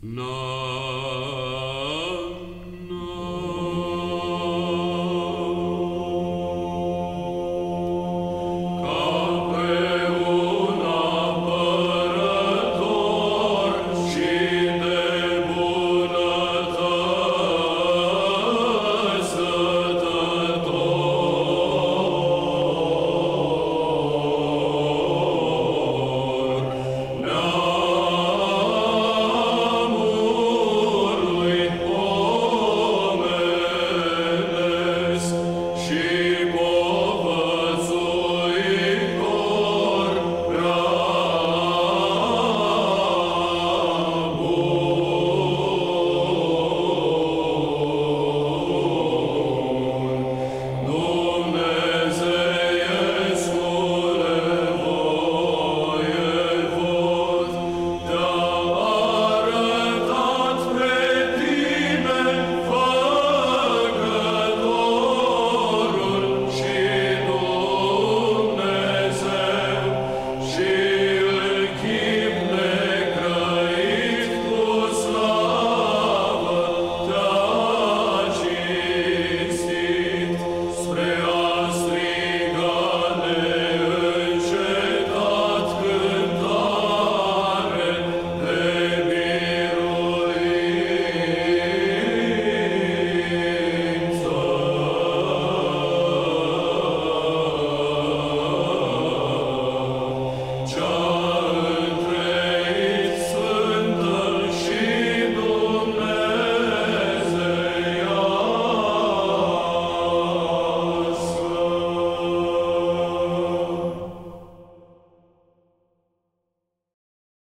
No.